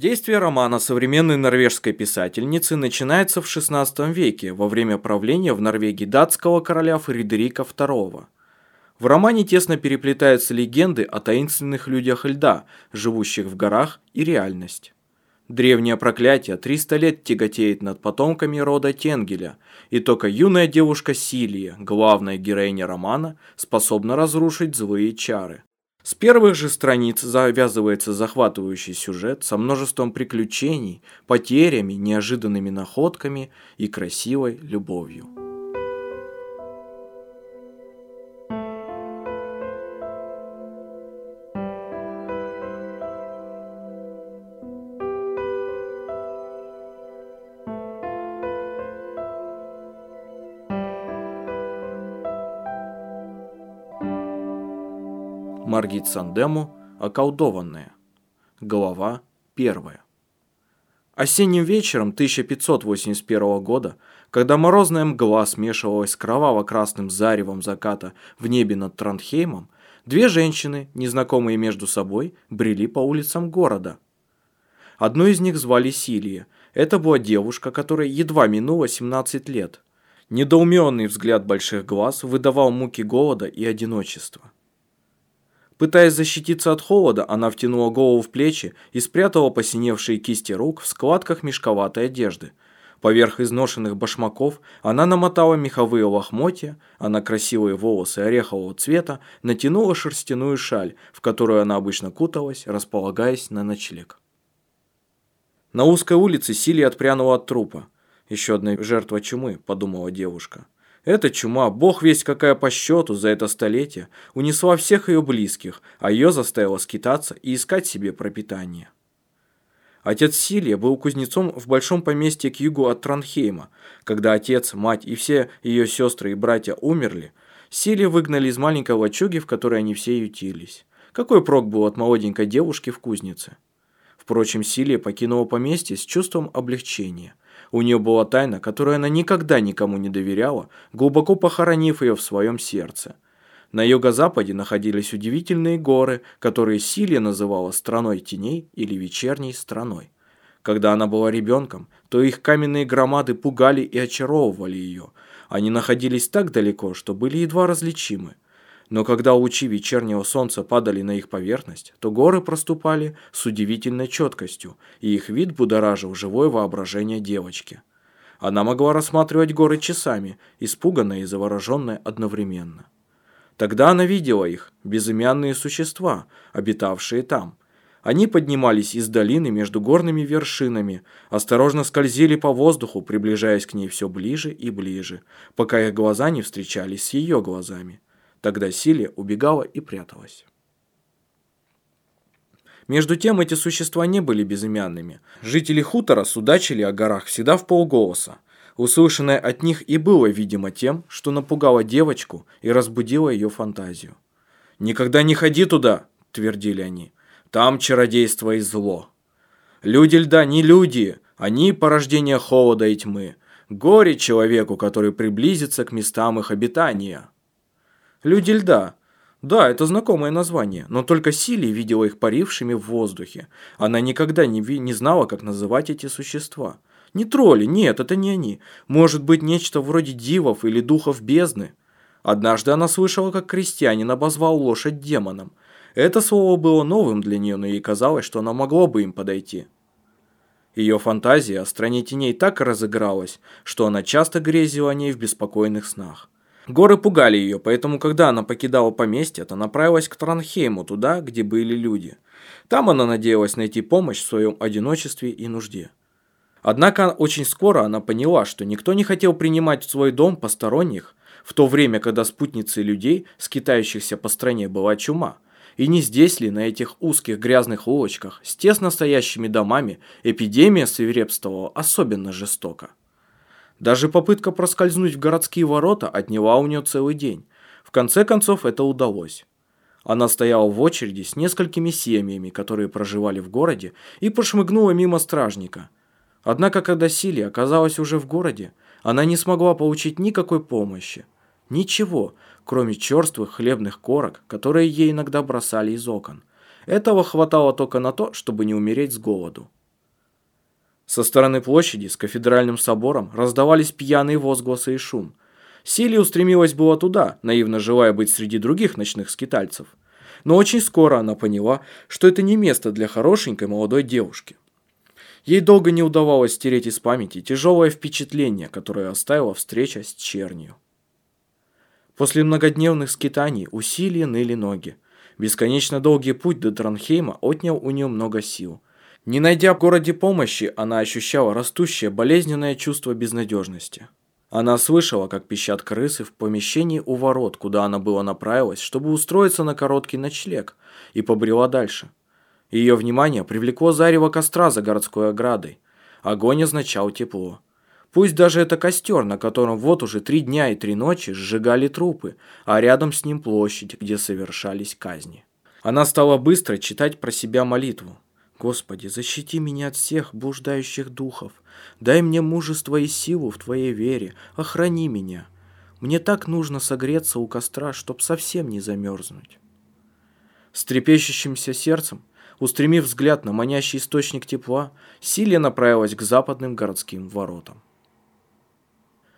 Действие романа современной норвежской писательницы начинается в XVI веке, во время правления в Норвегии датского короля Фредерика II. В романе тесно переплетаются легенды о таинственных людях льда, живущих в горах, и реальность. Древнее проклятие 300 лет тяготеет над потомками рода Тенгеля, и только юная девушка Силия, главная героиня романа, способна разрушить злые чары. С первых же страниц завязывается захватывающий сюжет со множеством приключений, потерями, неожиданными находками и красивой любовью. Маргит Сандему «Околдованная». Глава 1. Осенним вечером 1581 года, когда морозная мгла смешивалась с кроваво-красным заревом заката в небе над Тронхеймом, две женщины, незнакомые между собой, брели по улицам города. Одну из них звали Силия. Это была девушка, которая едва минула 17 лет. Недоуменный взгляд больших глаз выдавал муки голода и одиночества. Пытаясь защититься от холода, она втянула голову в плечи и спрятала посиневшие кисти рук в складках мешковатой одежды. Поверх изношенных башмаков она намотала меховые лохмотья, а на красивые волосы орехового цвета натянула шерстяную шаль, в которую она обычно куталась, располагаясь на ночлег. На узкой улице Силия отпрянула от трупа. «Еще одна жертва чумы», – подумала девушка. Эта чума, бог весть какая по счету за это столетие, унесла всех ее близких, а ее заставила скитаться и искать себе пропитание. Отец Силия был кузнецом в большом поместье к югу от Транхейма. Когда отец, мать и все ее сестры и братья умерли, Силия выгнали из маленькой лачуги, в которой они все ютились. Какой прок был от молоденькой девушки в кузнице? Впрочем, Силия покинула поместье с чувством облегчения. У нее была тайна, которую она никогда никому не доверяла, глубоко похоронив ее в своем сердце. На юго-западе находились удивительные горы, которые Силия называла «страной теней» или «вечерней страной». Когда она была ребенком, то их каменные громады пугали и очаровывали ее. Они находились так далеко, что были едва различимы. Но когда лучи вечернего солнца падали на их поверхность, то горы проступали с удивительной четкостью, и их вид будоражил живое воображение девочки. Она могла рассматривать горы часами, испуганная и завороженная одновременно. Тогда она видела их, безымянные существа, обитавшие там. Они поднимались из долины между горными вершинами, осторожно скользили по воздуху, приближаясь к ней все ближе и ближе, пока их глаза не встречались с ее глазами. Тогда Силия убегала и пряталась. Между тем эти существа не были безымянными. Жители хутора судачили о горах всегда в полголоса. Услышанное от них и было, видимо, тем, что напугало девочку и разбудило ее фантазию. «Никогда не ходи туда!» – твердили они. «Там чародейство и зло. Люди льда не люди, они порождение холода и тьмы. Горе человеку, который приблизится к местам их обитания». Люди льда. Да, это знакомое название, но только Сили видела их парившими в воздухе. Она никогда не, не знала, как называть эти существа. Не тролли, нет, это не они. Может быть, нечто вроде дивов или духов бездны. Однажды она слышала, как крестьянин обозвал лошадь демоном. Это слово было новым для нее, но ей казалось, что она могла бы им подойти. Ее фантазия о стране теней так разыгралась, что она часто грезила о ней в беспокойных снах. Горы пугали ее, поэтому, когда она покидала поместье, то направилась к Транхейму, туда, где были люди. Там она надеялась найти помощь в своем одиночестве и нужде. Однако очень скоро она поняла, что никто не хотел принимать в свой дом посторонних, в то время, когда спутницей людей, скитающихся по стране, была чума. И не здесь ли, на этих узких грязных улочках, с тесно стоящими домами, эпидемия свирепствовала особенно жестоко? Даже попытка проскользнуть в городские ворота отняла у нее целый день. В конце концов это удалось. Она стояла в очереди с несколькими семьями, которые проживали в городе, и прошмыгнула мимо стражника. Однако, когда Силия оказалась уже в городе, она не смогла получить никакой помощи. Ничего, кроме черствых хлебных корок, которые ей иногда бросали из окон. Этого хватало только на то, чтобы не умереть с голоду. Со стороны площади с кафедральным собором раздавались пьяные возгласы и шум. Сили устремилась была туда, наивно желая быть среди других ночных скитальцев. Но очень скоро она поняла, что это не место для хорошенькой молодой девушки. Ей долго не удавалось стереть из памяти тяжелое впечатление, которое оставила встреча с чернью. После многодневных скитаний усилия ныли ноги. Бесконечно долгий путь до Транхейма отнял у нее много сил. Не найдя в городе помощи, она ощущала растущее болезненное чувство безнадежности. Она слышала, как пищат крысы в помещении у ворот, куда она была направилась, чтобы устроиться на короткий ночлег, и побрела дальше. Ее внимание привлекло зарево костра за городской оградой. Огонь означал тепло. Пусть даже это костер, на котором вот уже три дня и три ночи сжигали трупы, а рядом с ним площадь, где совершались казни. Она стала быстро читать про себя молитву. «Господи, защити меня от всех блуждающих духов. Дай мне мужество и силу в Твоей вере. Охрани меня. Мне так нужно согреться у костра, чтоб совсем не замерзнуть». С трепещущимся сердцем, устремив взгляд на манящий источник тепла, Силия направилась к западным городским воротам.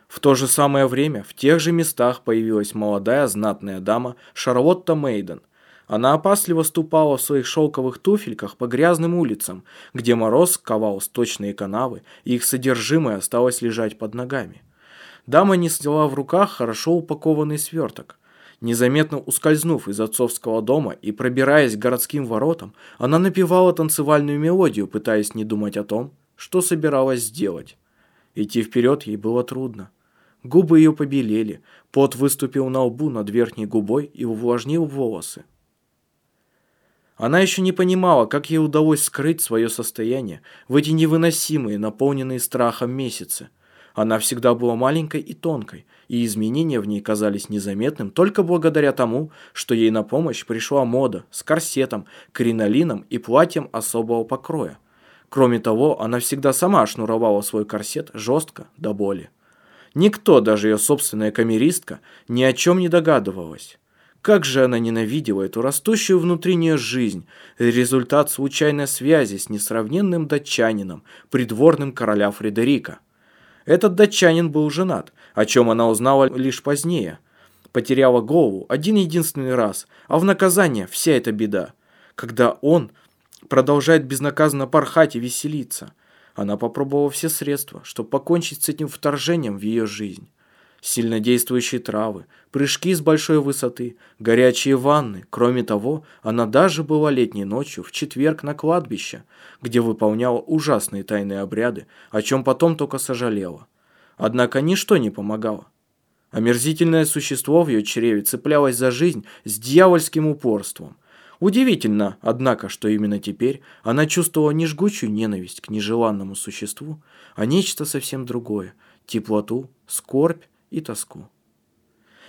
В то же самое время в тех же местах появилась молодая знатная дама Шарлотта Мейден. Она опасливо ступала в своих шелковых туфельках по грязным улицам, где мороз ковал сточные канавы, и их содержимое осталось лежать под ногами. Дама несла в руках хорошо упакованный сверток. Незаметно ускользнув из отцовского дома и пробираясь к городским воротам, она напевала танцевальную мелодию, пытаясь не думать о том, что собиралась сделать. Идти вперед ей было трудно. Губы ее побелели, пот выступил на лбу над верхней губой и увлажнил волосы. Она еще не понимала, как ей удалось скрыть свое состояние в эти невыносимые, наполненные страхом месяцы. Она всегда была маленькой и тонкой, и изменения в ней казались незаметным только благодаря тому, что ей на помощь пришла мода с корсетом, кринолином и платьем особого покроя. Кроме того, она всегда сама шнуровала свой корсет жестко до боли. Никто, даже ее собственная камеристка, ни о чем не догадывалась. Как же она ненавидела эту растущую внутри нее жизнь, результат случайной связи с несравненным датчанином, придворным короля Фредерика. Этот датчанин был женат, о чем она узнала лишь позднее. Потеряла голову один единственный раз, а в наказание вся эта беда, когда он продолжает безнаказанно порхать и веселиться – она попробовала все средства, чтобы покончить с этим вторжением в ее жизнь. Сильнодействующие травы, прыжки с большой высоты, горячие ванны. Кроме того, она даже была летней ночью в четверг на кладбище, где выполняла ужасные тайные обряды, о чем потом только сожалела. Однако ничто не помогало. Омерзительное существо в ее чреве цеплялось за жизнь с дьявольским упорством. Удивительно, однако, что именно теперь она чувствовала не жгучую ненависть к нежеланному существу, а нечто совсем другое – теплоту, скорбь и тоску.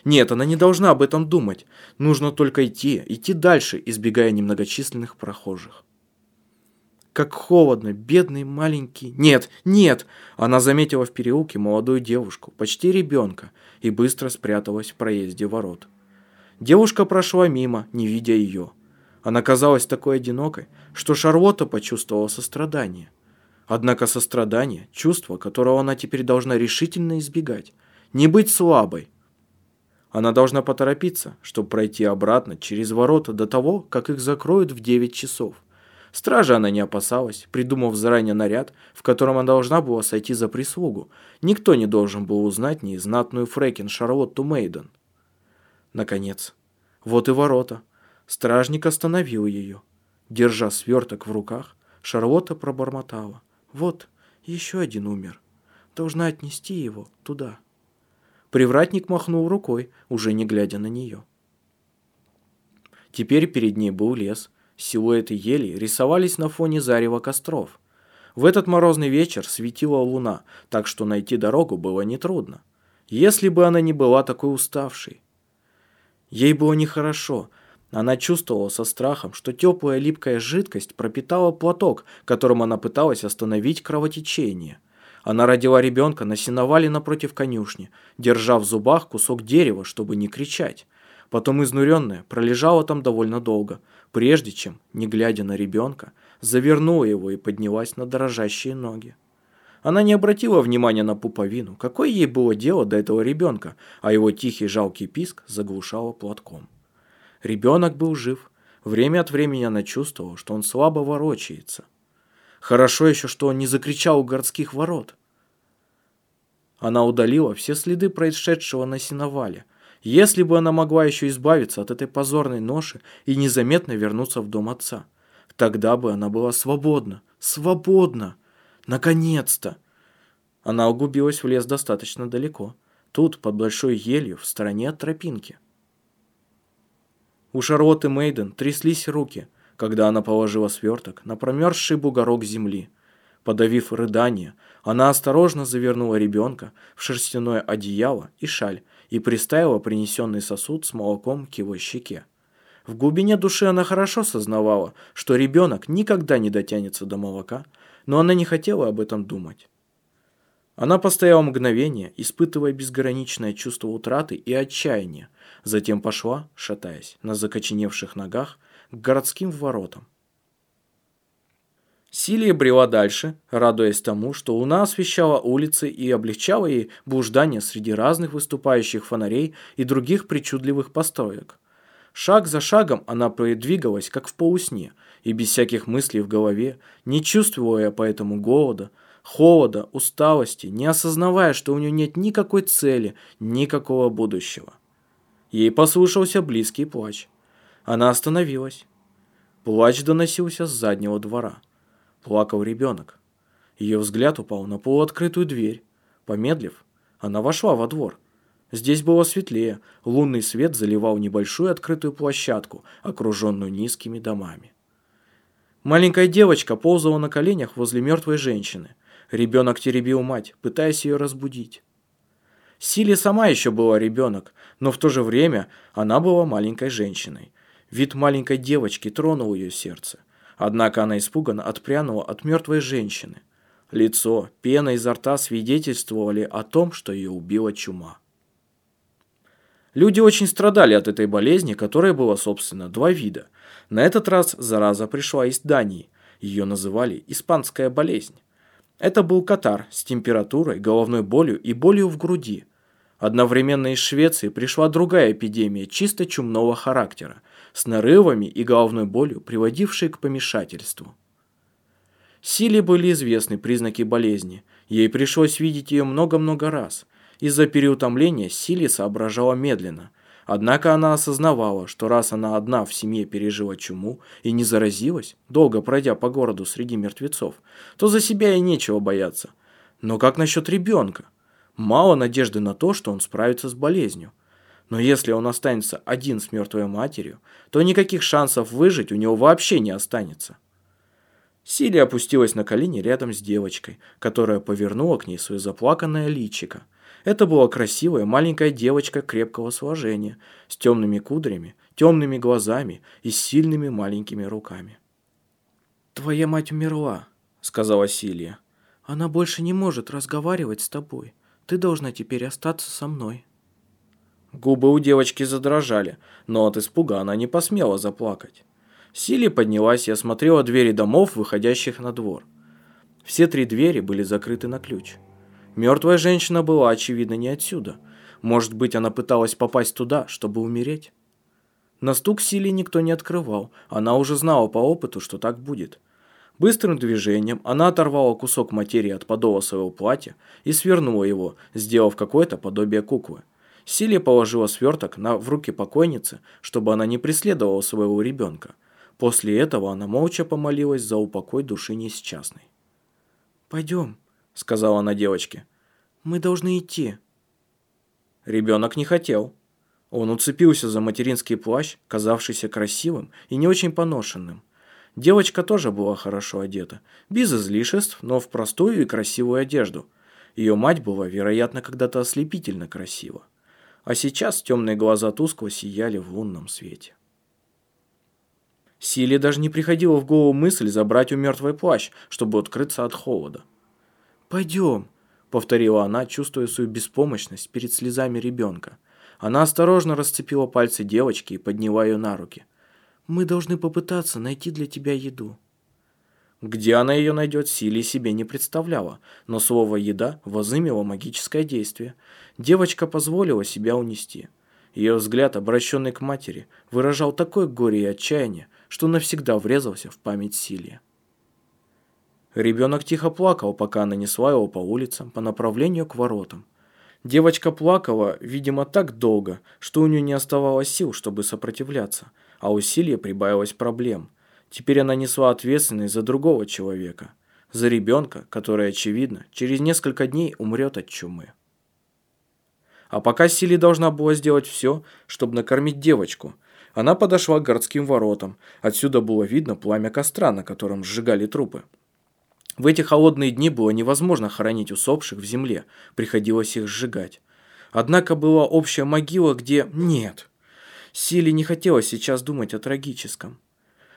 Нет, она не должна об этом думать. Нужно только идти, идти дальше, избегая немногочисленных прохожих. Как холодно, бедный маленький... Нет, нет! Она заметила в переулке молодую девушку, почти ребенка, и быстро спряталась в проезде ворот. Девушка прошла мимо, не видя ее. Она казалась такой одинокой, что Шарлотта почувствовала сострадание. Однако сострадание – чувство, которого она теперь должна решительно избегать. Не быть слабой. Она должна поторопиться, чтобы пройти обратно через ворота до того, как их закроют в 9 часов. Стражи она не опасалась, придумав заранее наряд, в котором она должна была сойти за прислугу. Никто не должен был узнать незнатную Фрекин Шарлотту Мейден. Наконец. Вот и ворота – Стражник остановил ее. Держа сверток в руках, Шарлотта пробормотала. «Вот, еще один умер. Должна отнести его туда». Привратник махнул рукой, уже не глядя на нее. Теперь перед ней был лес. Силуэты ели рисовались на фоне зарева костров. В этот морозный вечер светила луна, так что найти дорогу было нетрудно. Если бы она не была такой уставшей. Ей было нехорошо. Она чувствовала со страхом, что теплая липкая жидкость пропитала платок, которым она пыталась остановить кровотечение. Она родила ребенка на сеновале напротив конюшни, держа в зубах кусок дерева, чтобы не кричать. Потом изнуренная пролежала там довольно долго, прежде чем, не глядя на ребенка, завернула его и поднялась на дрожащие ноги. Она не обратила внимания на пуповину. Какое ей было дело до этого ребенка, а его тихий жалкий писк заглушало платком. Ребенок был жив. Время от времени она чувствовала, что он слабо ворочается. Хорошо еще, что он не закричал у городских ворот. Она удалила все следы происшедшего на сеновале. Если бы она могла еще избавиться от этой позорной ноши и незаметно вернуться в дом отца, тогда бы она была свободна. Свободна! Наконец-то! Она углубилась в лес достаточно далеко. Тут, под большой елью, в стороне от тропинки. У Шарлотты Мейден тряслись руки – когда она положила сверток на промерзший бугорок земли. Подавив рыдание, она осторожно завернула ребенка в шерстяное одеяло и шаль и приставила принесенный сосуд с молоком к его щеке. В глубине души она хорошо сознавала, что ребенок никогда не дотянется до молока, но она не хотела об этом думать. Она постояла мгновение, испытывая безграничное чувство утраты и отчаяния, затем пошла, шатаясь, на закоченевших ногах к городским воротам. Силия брела дальше, радуясь тому, что луна освещала улицы и облегчала ей блуждание среди разных выступающих фонарей и других причудливых построек. Шаг за шагом она продвигалась, как в полусне, и без всяких мыслей в голове, не чувствуя поэтому голода, холода, усталости, не осознавая, что у нее нет никакой цели, никакого будущего. Ей послышался близкий плач. Она остановилась. Плач доносился с заднего двора. Плакал ребенок. Ее взгляд упал на полуоткрытую дверь. Помедлив, она вошла во двор. Здесь было светлее, лунный свет заливал небольшую открытую площадку, окруженную низкими домами. Маленькая девочка ползала на коленях возле мертвой женщины. Ребенок теребил мать, пытаясь ее разбудить. Силе сама еще была ребенок, но в то же время она была маленькой женщиной. Вид маленькой девочки тронул ее сердце. Однако она испуганно отпрянула от мертвой женщины. Лицо, пена изо рта свидетельствовали о том, что ее убила чума. Люди очень страдали от этой болезни, которая была, собственно, два вида. На этот раз зараза пришла из Дании. Ее называли «испанская болезнь». Это был катар с температурой, головной болью и болью в груди. Одновременно из Швеции пришла другая эпидемия чисто чумного характера – с нарывами и головной болью, приводившей к помешательству. Силе были известны признаки болезни. Ей пришлось видеть ее много-много раз. Из-за переутомления Силе соображала медленно. Однако она осознавала, что раз она одна в семье пережила чуму и не заразилась, долго пройдя по городу среди мертвецов, то за себя ей нечего бояться. Но как насчет ребенка? Мало надежды на то, что он справится с болезнью. Но если он останется один с мертвой матерью, то никаких шансов выжить у него вообще не останется. Силия опустилась на колени рядом с девочкой, которая повернула к ней свое заплаканное личико. Это была красивая маленькая девочка крепкого сложения, с темными кудрями, темными глазами и сильными маленькими руками. «Твоя мать умерла», — сказала Силия. «Она больше не может разговаривать с тобой. Ты должна теперь остаться со мной». Губы у девочки задрожали, но от испуга она не посмела заплакать. Сили поднялась и осмотрела двери домов, выходящих на двор. Все три двери были закрыты на ключ. Мертвая женщина была, очевидно, не отсюда. Может быть, она пыталась попасть туда, чтобы умереть? На стук Сили никто не открывал, она уже знала по опыту, что так будет. Быстрым движением она оторвала кусок материи от подола своего платья и свернула его, сделав какое-то подобие куклы. Силия положила сверток на, в руки покойницы, чтобы она не преследовала своего ребенка. После этого она молча помолилась за упокой души несчастной. «Пойдем», — сказала она девочке. «Мы должны идти». Ребенок не хотел. Он уцепился за материнский плащ, казавшийся красивым и не очень поношенным. Девочка тоже была хорошо одета, без излишеств, но в простую и красивую одежду. Ее мать была, вероятно, когда-то ослепительно красива. А сейчас темные глаза тускло сияли в лунном свете. Силе даже не приходила в голову мысль забрать у мертвый плащ, чтобы открыться от холода. «Пойдем», — повторила она, чувствуя свою беспомощность перед слезами ребенка. Она осторожно расцепила пальцы девочки и подняла ее на руки. «Мы должны попытаться найти для тебя еду». Где она ее найдет, Силе себе не представляла, но слово «еда» возымело магическое действие. Девочка позволила себя унести. Ее взгляд, обращенный к матери, выражал такое горе и отчаяние, что навсегда врезался в память Силия. Ребенок тихо плакал, пока она несла его по улицам по направлению к воротам. Девочка плакала, видимо, так долго, что у нее не оставалось сил, чтобы сопротивляться, а у Силья прибавилось проблем. Теперь она несла ответственность за другого человека, за ребенка, который, очевидно, через несколько дней умрет от чумы. А пока Сили должна была сделать все, чтобы накормить девочку. Она подошла к городским воротам. Отсюда было видно пламя костра, на котором сжигали трупы. В эти холодные дни было невозможно хоронить усопших в земле, приходилось их сжигать. Однако была общая могила, где нет. Силе не хотелось сейчас думать о трагическом.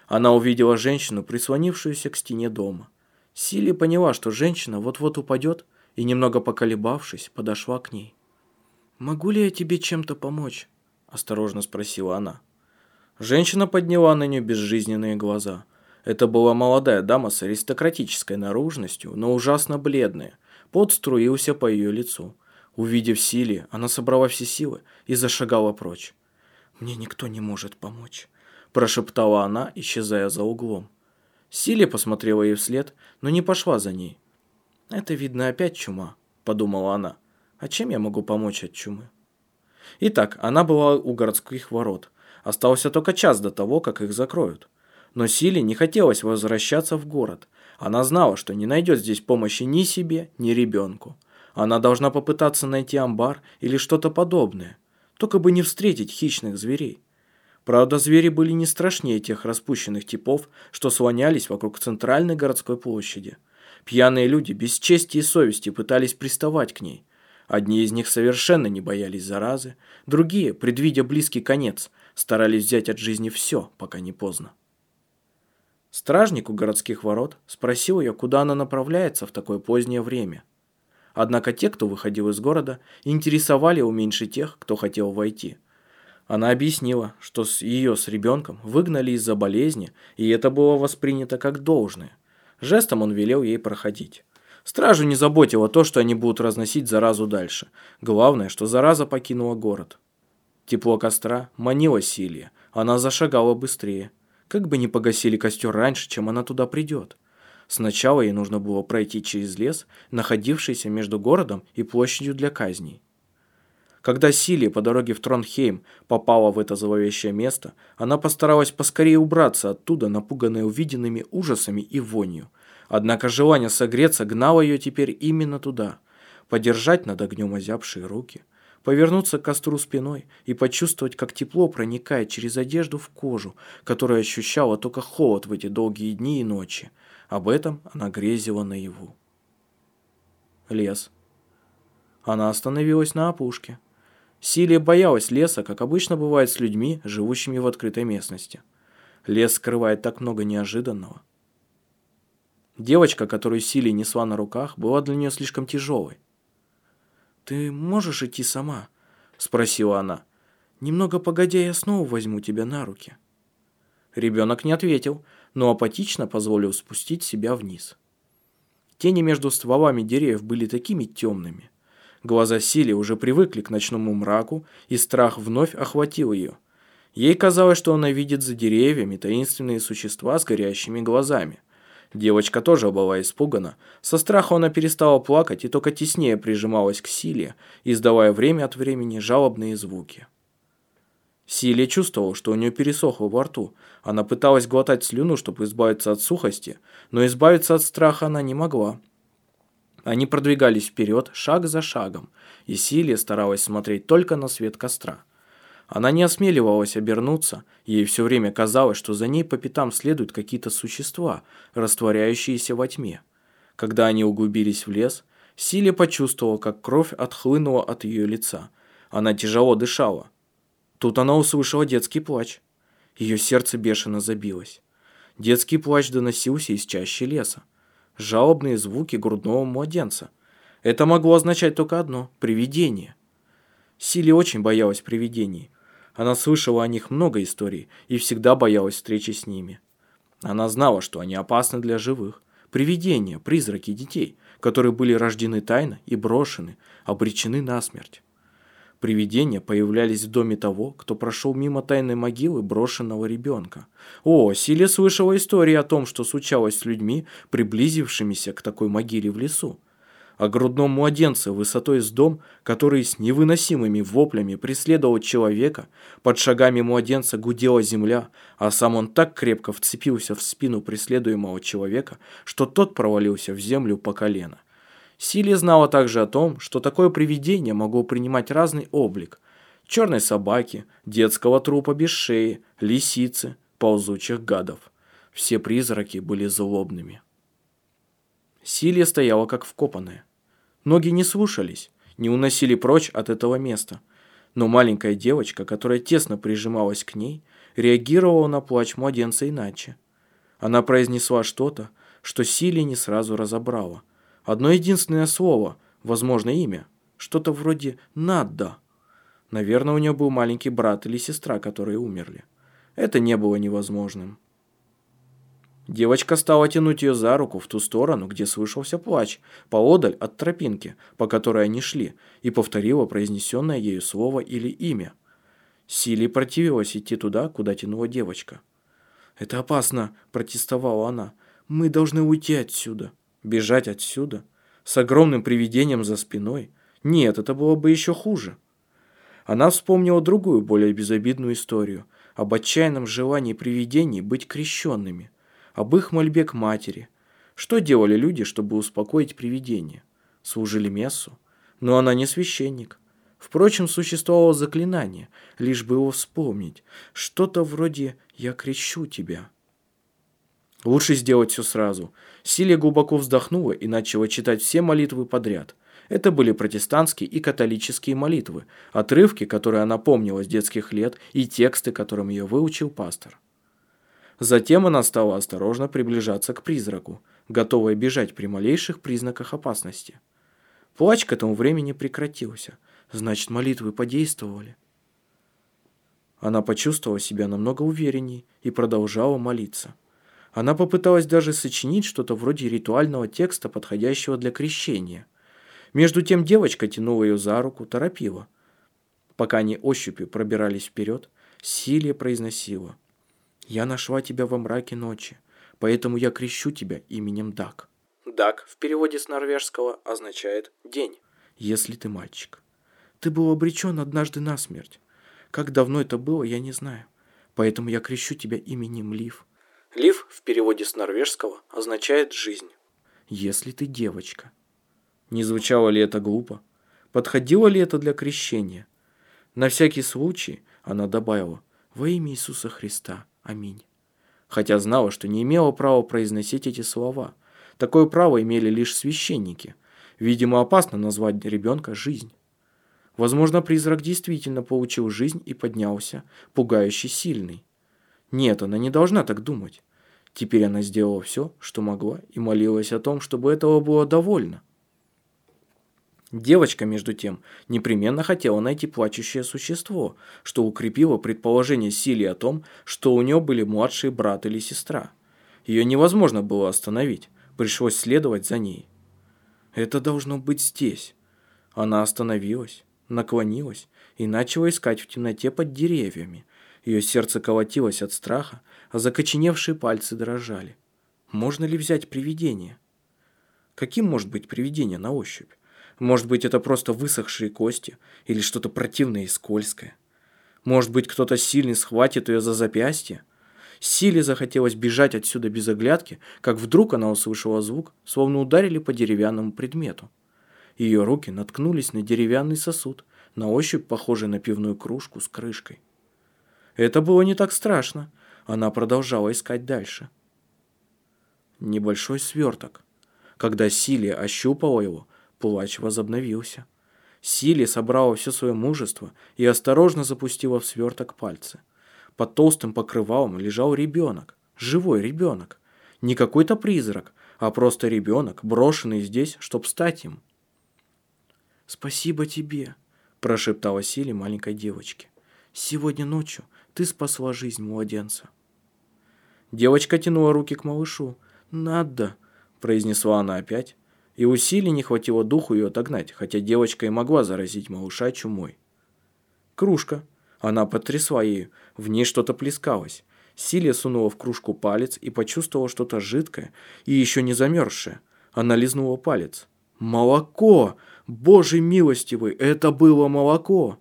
Она увидела женщину, прислонившуюся к стене дома. Силе поняла, что женщина вот-вот упадет, и, немного поколебавшись, подошла к ней. «Могу ли я тебе чем-то помочь?» – осторожно спросила она. Женщина подняла на нее безжизненные глаза – это была молодая дама с аристократической наружностью, но ужасно бледная. Пот струился по ее лицу. Увидев Сили, она собрала все силы и зашагала прочь. «Мне никто не может помочь», – прошептала она, исчезая за углом. Сили посмотрела ей вслед, но не пошла за ней. «Это, видно, опять чума», – подумала она. «А чем я могу помочь от чумы?» Итак, она была у городских ворот. Остался только час до того, как их закроют. Но Силе не хотелось возвращаться в город. Она знала, что не найдет здесь помощи ни себе, ни ребенку. Она должна попытаться найти амбар или что-то подобное, только бы не встретить хищных зверей. Правда, звери были не страшнее тех распущенных типов, что слонялись вокруг центральной городской площади. Пьяные люди без чести и совести пытались приставать к ней. Одни из них совершенно не боялись заразы, другие, предвидя близкий конец, старались взять от жизни все, пока не поздно. Стражник у городских ворот спросил ее, куда она направляется в такое позднее время. Однако те, кто выходил из города, интересовали его меньше тех, кто хотел войти. Она объяснила, что с ее с ребенком выгнали из-за болезни, и это было воспринято как должное. Жестом он велел ей проходить. Стражу не заботило то, что они будут разносить заразу дальше. Главное, что зараза покинула город. Тепло костра манило Силья. Она зашагала быстрее. Как бы не погасили костер раньше, чем она туда придет. Сначала ей нужно было пройти через лес, находившийся между городом и площадью для казней. Когда Силия по дороге в Тронхейм попала в это зловещее место, она постаралась поскорее убраться оттуда, напуганная увиденными ужасами и вонью. Однако желание согреться гнало ее теперь именно туда, подержать над огнем озябшие руки – повернуться к костру спиной и почувствовать, как тепло проникает через одежду в кожу, которая ощущала только холод в эти долгие дни и ночи. Об этом она грезила наяву. Лес. Она остановилась на опушке. Силия боялась леса, как обычно бывает с людьми, живущими в открытой местности. Лес скрывает так много неожиданного. Девочка, которую Силия несла на руках, была для нее слишком тяжелой. «Ты можешь идти сама?» – спросила она. «Немного погодя, я снова возьму тебя на руки». Ребенок не ответил, но апатично позволил спустить себя вниз. Тени между стволами деревьев были такими темными. Глаза Сили уже привыкли к ночному мраку, и страх вновь охватил ее. Ей казалось, что она видит за деревьями таинственные существа с горящими глазами. Девочка тоже была испугана. Со страха она перестала плакать и только теснее прижималась к Силе, издавая время от времени жалобные звуки. Силе чувствовал, что у нее пересохло во рту. Она пыталась глотать слюну, чтобы избавиться от сухости, но избавиться от страха она не могла. Они продвигались вперед, шаг за шагом, и Силе старалась смотреть только на свет костра. Она не осмеливалась обернуться, ей все время казалось, что за ней по пятам следуют какие-то существа, растворяющиеся во тьме. Когда они углубились в лес, Силе почувствовала, как кровь отхлынула от ее лица. Она тяжело дышала. Тут она услышала детский плач. Ее сердце бешено забилось. Детский плач доносился из чащи леса. Жалобные звуки грудного младенца. Это могло означать только одно – привидение. Силе очень боялась привидений. Она слышала о них много историй и всегда боялась встречи с ними. Она знала, что они опасны для живых. Привидения, призраки детей, которые были рождены тайно и брошены, обречены на смерть. Привидения появлялись в доме того, кто прошел мимо тайной могилы брошенного ребенка. О, Силе слышала истории о том, что случалось с людьми, приблизившимися к такой могиле в лесу о грудном младенце высотой с дом, который с невыносимыми воплями преследовал человека, под шагами младенца гудела земля, а сам он так крепко вцепился в спину преследуемого человека, что тот провалился в землю по колено. Сили знала также о том, что такое привидение могло принимать разный облик. Черной собаки, детского трупа без шеи, лисицы, ползучих гадов. Все призраки были злобными. Силия стояла как вкопанная. Ноги не слушались, не уносили прочь от этого места. Но маленькая девочка, которая тесно прижималась к ней, реагировала на плач младенца иначе. Она произнесла что-то, что Силия не сразу разобрала. Одно единственное слово, возможно имя, что-то вроде «надда». Наверное, у нее был маленький брат или сестра, которые умерли. Это не было невозможным. Девочка стала тянуть ее за руку в ту сторону, где слышался плач, поодаль от тропинки, по которой они шли, и повторила произнесенное ею слово или имя. Силе противилась идти туда, куда тянула девочка. «Это опасно», – протестовала она. «Мы должны уйти отсюда». Бежать отсюда? С огромным привидением за спиной? Нет, это было бы еще хуже. Она вспомнила другую, более безобидную историю об отчаянном желании привидений быть крещенными – об их мольбе к матери. Что делали люди, чтобы успокоить привидение? Служили мессу. Но она не священник. Впрочем, существовало заклинание, лишь бы его вспомнить. Что-то вроде «я крещу тебя». Лучше сделать все сразу. Силия глубоко вздохнула и начала читать все молитвы подряд. Это были протестантские и католические молитвы, отрывки, которые она помнила с детских лет, и тексты, которым ее выучил пастор. Затем она стала осторожно приближаться к призраку, готовая бежать при малейших признаках опасности. Плач к этому времени прекратился, значит, молитвы подействовали. Она почувствовала себя намного уверенней и продолжала молиться. Она попыталась даже сочинить что-то вроде ритуального текста, подходящего для крещения. Между тем девочка тянула ее за руку, торопила. Пока они ощупью пробирались вперед, Силия произносила – я нашла тебя во мраке ночи, поэтому я крещу тебя именем Дак. Дак в переводе с норвежского означает «день», если ты мальчик. Ты был обречен однажды на смерть. Как давно это было, я не знаю. Поэтому я крещу тебя именем Лив. Лив в переводе с норвежского означает «жизнь». Если ты девочка. Не звучало ли это глупо? Подходило ли это для крещения? На всякий случай она добавила «Во имя Иисуса Христа». Аминь. Хотя знала, что не имела права произносить эти слова. Такое право имели лишь священники. Видимо, опасно назвать ребенка «жизнь». Возможно, призрак действительно получил жизнь и поднялся, пугающе сильный. Нет, она не должна так думать. Теперь она сделала все, что могла, и молилась о том, чтобы этого было довольно. Девочка, между тем, непременно хотела найти плачущее существо, что укрепило предположение Сили о том, что у нее были младший брат или сестра. Ее невозможно было остановить, пришлось следовать за ней. Это должно быть здесь. Она остановилась, наклонилась и начала искать в темноте под деревьями. Ее сердце колотилось от страха, а закоченевшие пальцы дрожали. Можно ли взять привидение? Каким может быть привидение на ощупь? Может быть, это просто высохшие кости или что-то противное и скользкое. Может быть, кто-то сильный схватит ее за запястье. Силе захотелось бежать отсюда без оглядки, как вдруг она услышала звук, словно ударили по деревянному предмету. Ее руки наткнулись на деревянный сосуд, на ощупь похожий на пивную кружку с крышкой. Это было не так страшно. Она продолжала искать дальше. Небольшой сверток. Когда Силия ощупала его, плач возобновился. Силия собрала все свое мужество и осторожно запустила в сверток пальцы. Под толстым покрывалом лежал ребенок, живой ребенок. Не какой-то призрак, а просто ребенок, брошенный здесь, чтоб стать им. «Спасибо тебе», – прошептала Силе маленькой девочке. «Сегодня ночью ты спасла жизнь младенца». Девочка тянула руки к малышу. «Надо», – произнесла она опять, и усилий не хватило духу ее отогнать, хотя девочка и могла заразить малыша чумой. Кружка. Она потрясла ею, в ней что-то плескалось. Силия сунула в кружку палец и почувствовала что-то жидкое и еще не замерзшее. Она лизнула палец. «Молоко! Боже милостивый, это было молоко!»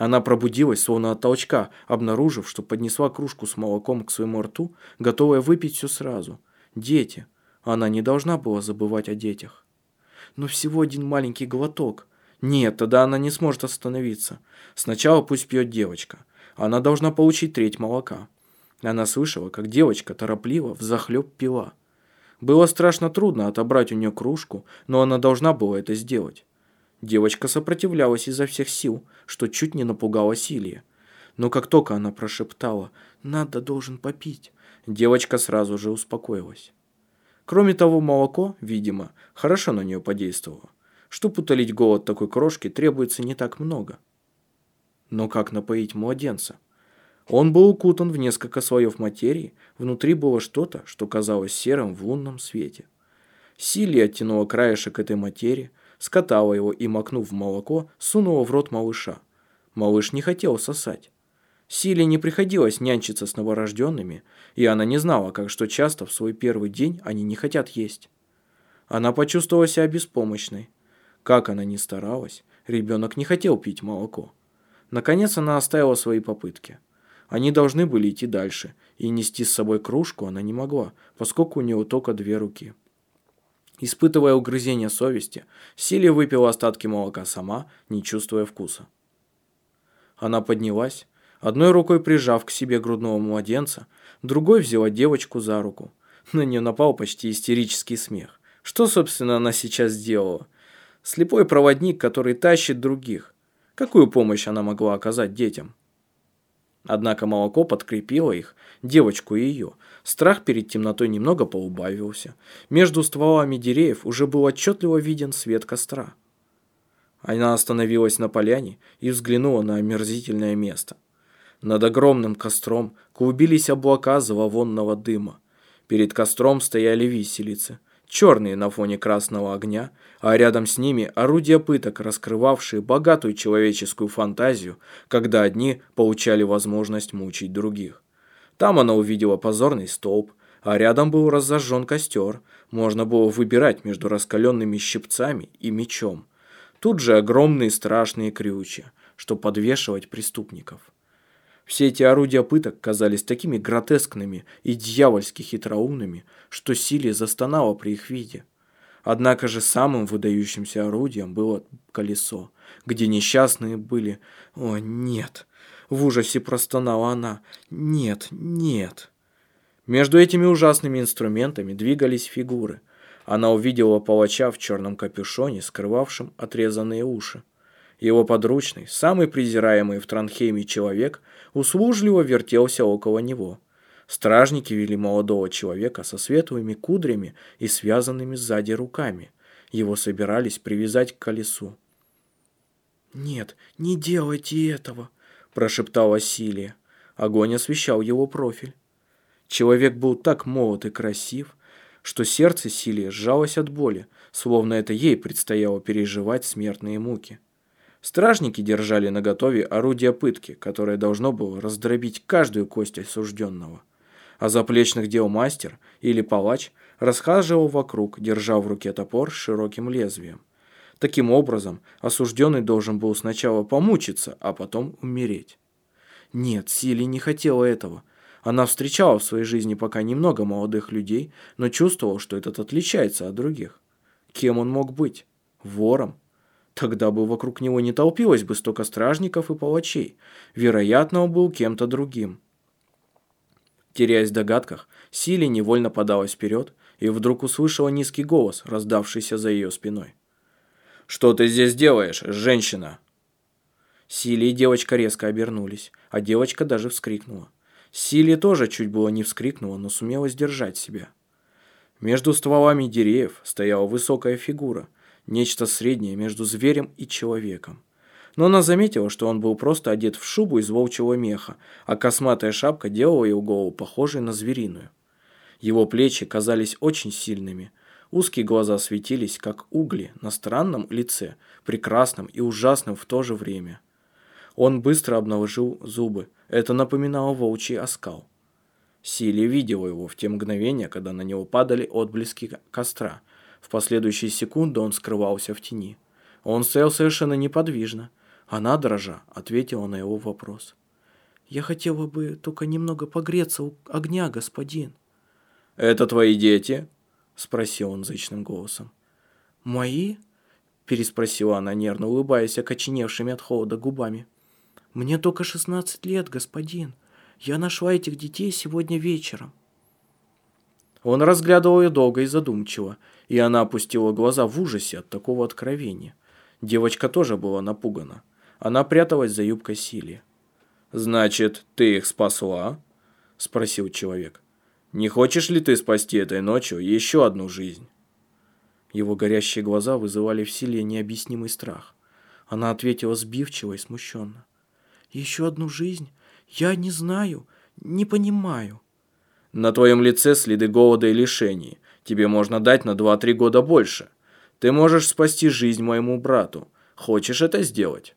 Она пробудилась, словно от толчка, обнаружив, что поднесла кружку с молоком к своему рту, готовая выпить все сразу. Дети. Она не должна была забывать о детях. Но всего один маленький глоток. Нет, тогда она не сможет остановиться. Сначала пусть пьет девочка. Она должна получить треть молока. Она слышала, как девочка торопливо взахлеб пила. Было страшно трудно отобрать у нее кружку, но она должна была это сделать. Девочка сопротивлялась изо всех сил, что чуть не напугала Силия. Но как только она прошептала «надо должен попить», девочка сразу же успокоилась. Кроме того, молоко, видимо, хорошо на нее подействовало. Чтобы утолить голод такой крошки, требуется не так много. Но как напоить младенца? Он был укутан в несколько слоев материи, внутри было что-то, что казалось серым в лунном свете. Силия оттянула краешек этой материи, скатала его и, макнув в молоко, сунула в рот малыша. Малыш не хотел сосать. Силе не приходилось нянчиться с новорожденными, и она не знала, как что часто в свой первый день они не хотят есть. Она почувствовала себя беспомощной. Как она ни старалась, ребенок не хотел пить молоко. Наконец она оставила свои попытки. Они должны были идти дальше, и нести с собой кружку она не могла, поскольку у нее только две руки. Испытывая угрызение совести, Силия выпила остатки молока сама, не чувствуя вкуса. Она поднялась, одной рукой прижав к себе грудного младенца, другой взяла девочку за руку. На нее напал почти истерический смех. Что, собственно, она сейчас сделала? Слепой проводник, который тащит других. Какую помощь она могла оказать детям? Однако молоко подкрепило их, девочку и ее. Страх перед темнотой немного поубавился. Между стволами деревьев уже был отчетливо виден свет костра. Она остановилась на поляне и взглянула на омерзительное место. Над огромным костром клубились облака зловонного дыма. Перед костром стояли виселицы – черные на фоне красного огня, а рядом с ними орудия пыток, раскрывавшие богатую человеческую фантазию, когда одни получали возможность мучить других. Там она увидела позорный столб, а рядом был разожжен костер, можно было выбирать между раскаленными щипцами и мечом. Тут же огромные страшные крючья, что подвешивать преступников. Все эти орудия пыток казались такими гротескными и дьявольски хитроумными, что Силия застонала при их виде. Однако же самым выдающимся орудием было колесо, где несчастные были... О, нет! В ужасе простонала она. Нет, нет! Между этими ужасными инструментами двигались фигуры. Она увидела палача в черном капюшоне, скрывавшем отрезанные уши. Его подручный, самый презираемый в Транхейме человек, услужливо вертелся около него. Стражники вели молодого человека со светлыми кудрями и связанными сзади руками. Его собирались привязать к колесу. «Нет, не делайте этого!» – прошептала Силия. Огонь освещал его профиль. Человек был так молод и красив, что сердце Силии сжалось от боли, словно это ей предстояло переживать смертные муки. Стражники держали наготове орудие пытки, которое должно было раздробить каждую кость осужденного. А заплечных дел мастер или палач расхаживал вокруг, держа в руке топор широким лезвием. Таким образом, осужденный должен был сначала помучиться, а потом умереть. Нет, Сили не хотела этого. Она встречала в своей жизни пока немного молодых людей, но чувствовала, что этот отличается от других. Кем он мог быть? Вором? Тогда бы вокруг него не толпилось бы столько стражников и палачей. Вероятно, он был кем-то другим. Теряясь в догадках, Сили невольно подалась вперед и вдруг услышала низкий голос, раздавшийся за ее спиной. «Что ты здесь делаешь, женщина?» Сили и девочка резко обернулись, а девочка даже вскрикнула. Сили тоже чуть было не вскрикнула, но сумела сдержать себя. Между стволами деревьев стояла высокая фигура, нечто среднее между зверем и человеком. Но она заметила, что он был просто одет в шубу из волчьего меха, а косматая шапка делала его голову похожей на звериную. Его плечи казались очень сильными. Узкие глаза светились, как угли, на странном лице, прекрасном и ужасном в то же время. Он быстро обнажил зубы. Это напоминало волчий оскал. Силия видела его в те мгновения, когда на него падали отблески костра. В последующие секунды он скрывался в тени. Он стоял совершенно неподвижно. Она, дрожа, ответила на его вопрос. «Я хотела бы только немного погреться у огня, господин». «Это твои дети?» – спросил он зычным голосом. «Мои?» – переспросила она, нервно улыбаясь окоченевшими от холода губами. «Мне только шестнадцать лет, господин. Я нашла этих детей сегодня вечером». Он разглядывал ее долго и задумчиво, и она опустила глаза в ужасе от такого откровения. Девочка тоже была напугана. Она пряталась за юбкой Силии. «Значит, ты их спасла?» – спросил человек. Не хочешь ли ты спасти этой ночью еще одну жизнь?» Его горящие глаза вызывали в Силе необъяснимый страх. Она ответила сбивчиво и смущенно. «Еще одну жизнь? Я не знаю, не понимаю». «На твоем лице следы голода и лишений. Тебе можно дать на 2-3 года больше. Ты можешь спасти жизнь моему брату. Хочешь это сделать?»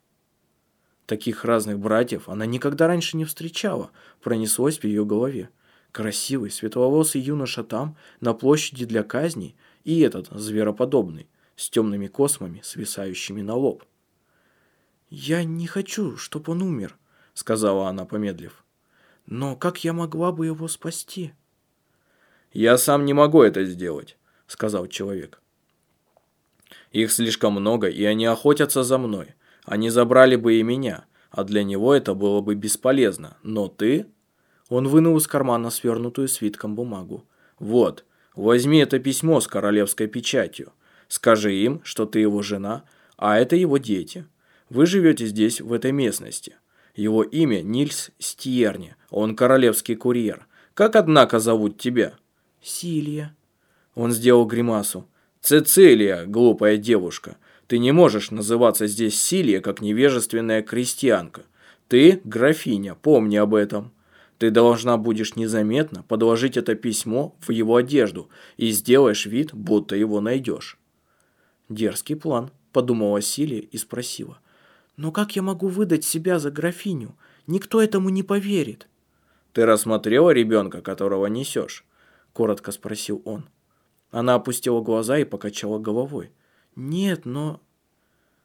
Таких разных братьев она никогда раньше не встречала, пронеслось в ее голове. Красивый, светловолосый юноша там, на площади для казней, и этот, звероподобный, с темными космами, свисающими на лоб. «Я не хочу, чтобы он умер», — сказала она, помедлив. «Но как я могла бы его спасти?» «Я сам не могу это сделать», — сказал человек. «Их слишком много, и они охотятся за мной. Они забрали бы и меня, а для него это было бы бесполезно. Но ты он вынул из кармана свернутую свитком бумагу. «Вот, возьми это письмо с королевской печатью. Скажи им, что ты его жена, а это его дети. Вы живете здесь, в этой местности. Его имя Нильс Стьерни, он королевский курьер. Как, однако, зовут тебя?» «Силия». Он сделал гримасу. «Цицилия, глупая девушка. Ты не можешь называться здесь Силия, как невежественная крестьянка. Ты графиня, помни об этом». Ты должна будешь незаметно подложить это письмо в его одежду и сделаешь вид, будто его найдешь. Дерзкий план, подумала Силия и спросила. Но как я могу выдать себя за графиню? Никто этому не поверит. Ты рассмотрела ребенка, которого несешь? Коротко спросил он. Она опустила глаза и покачала головой. Нет, но...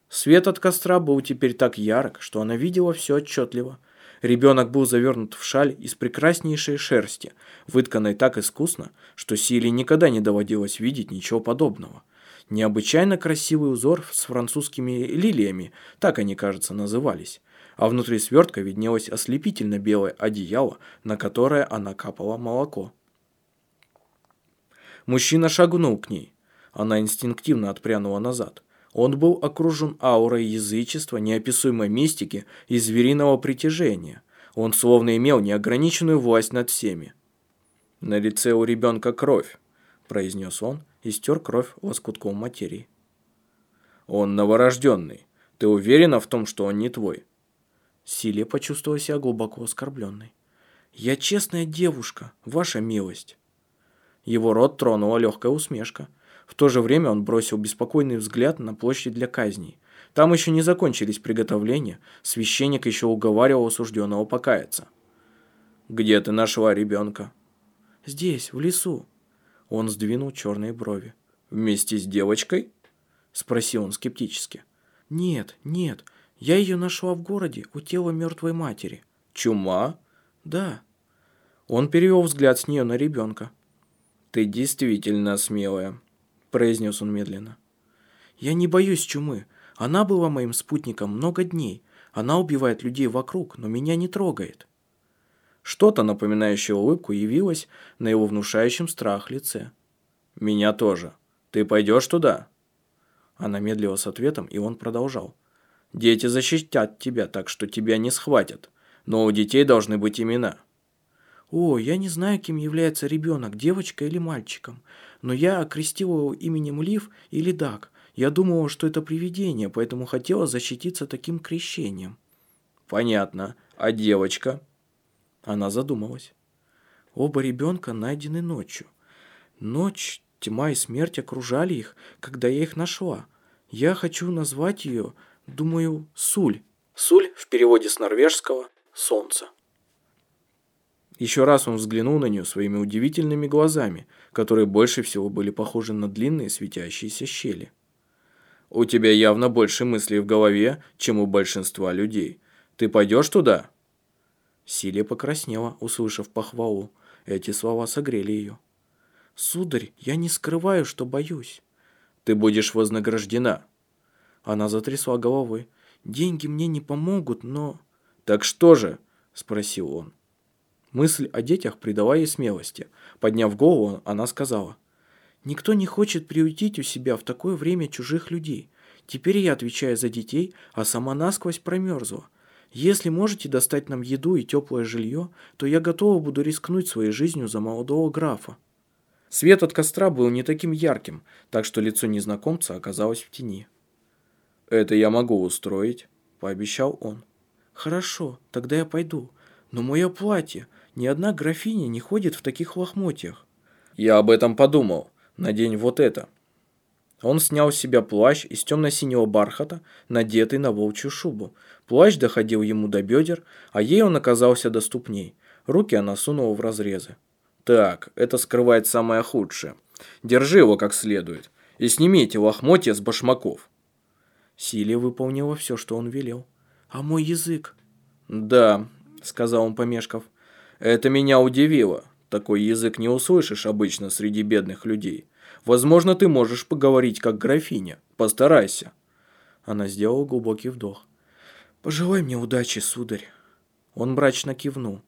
Свет от костра был теперь так ярок, что она видела все отчетливо. Ребенок был завернут в шаль из прекраснейшей шерсти, вытканной так искусно, что Силе никогда не доводилось видеть ничего подобного. Необычайно красивый узор с французскими лилиями, так они, кажется, назывались. А внутри свертка виднелось ослепительно белое одеяло, на которое она капала молоко. Мужчина шагнул к ней. Она инстинктивно отпрянула назад. Он был окружен аурой язычества, неописуемой мистики и звериного притяжения. Он словно имел неограниченную власть над всеми. «На лице у ребенка кровь», – произнес он и стер кровь лоскутком материи. «Он новорожденный. Ты уверена в том, что он не твой?» Силия почувствовала себя глубоко оскорбленной. «Я честная девушка, ваша милость». Его рот тронула легкая усмешка – в то же время он бросил беспокойный взгляд на площадь для казней. Там еще не закончились приготовления, священник еще уговаривал осужденного покаяться. «Где ты нашла ребенка?» «Здесь, в лесу». Он сдвинул черные брови. «Вместе с девочкой?» Спросил он скептически. «Нет, нет, я ее нашла в городе у тела мертвой матери». «Чума?» «Да». Он перевел взгляд с нее на ребенка. «Ты действительно смелая», – произнес он медленно. «Я не боюсь чумы. Она была моим спутником много дней. Она убивает людей вокруг, но меня не трогает. Что-то, напоминающее улыбку, явилось на его внушающем страх лице. «Меня тоже. Ты пойдешь туда?» Она медлила с ответом, и он продолжал. «Дети защитят тебя, так что тебя не схватят. Но у детей должны быть имена». «О, я не знаю, кем является ребенок, девочкой или мальчиком, но я окрестила его именем Лив или Дак. Я думала, что это привидение, поэтому хотела защититься таким крещением». «Понятно. А девочка?» Она задумалась. Оба ребенка найдены ночью. Ночь, тьма и смерть окружали их, когда я их нашла. Я хочу назвать ее, думаю, Суль. Суль в переводе с норвежского «солнце». Еще раз он взглянул на нее своими удивительными глазами, которые больше всего были похожи на длинные светящиеся щели. «У тебя явно больше мыслей в голове, чем у большинства людей. Ты пойдешь туда?» Силия покраснела, услышав похвалу. Эти слова согрели ее. «Сударь, я не скрываю, что боюсь». «Ты будешь вознаграждена». Она затрясла головой. «Деньги мне не помогут, но...» «Так что же?» – спросил он. Мысль о детях придала ей смелости. Подняв голову, она сказала. «Никто не хочет приютить у себя в такое время чужих людей. Теперь я отвечаю за детей, а сама насквозь промерзла. Если можете достать нам еду и теплое жилье, то я готова буду рискнуть своей жизнью за молодого графа». Свет от костра был не таким ярким, так что лицо незнакомца оказалось в тени. «Это я могу устроить», – пообещал он. «Хорошо, тогда я пойду. Но мое платье, ни одна графиня не ходит в таких лохмотьях». «Я об этом подумал. Надень вот это». Он снял с себя плащ из темно-синего бархата, надетый на волчью шубу. Плащ доходил ему до бедер, а ей он оказался до ступней. Руки она сунула в разрезы. «Так, это скрывает самое худшее. Держи его как следует. И сними эти лохмотья с башмаков». Силия выполнила все, что он велел. «А мой язык?» «Да», — сказал он, помешков. «Это меня удивило. Такой язык не услышишь обычно среди бедных людей. Возможно, ты можешь поговорить как графиня. Постарайся». Она сделала глубокий вдох. «Пожелай мне удачи, сударь». Он мрачно кивнул.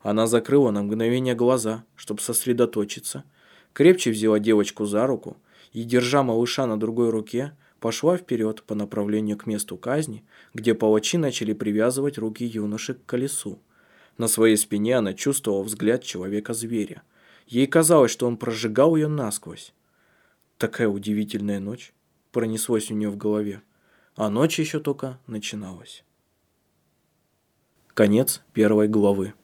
Она закрыла на мгновение глаза, чтобы сосредоточиться, крепче взяла девочку за руку и, держа малыша на другой руке, пошла вперед по направлению к месту казни, где палачи начали привязывать руки юноши к колесу. На своей спине она чувствовала взгляд человека-зверя. Ей казалось, что он прожигал ее насквозь. Такая удивительная ночь пронеслась у нее в голове, а ночь еще только начиналась. Конец первой главы.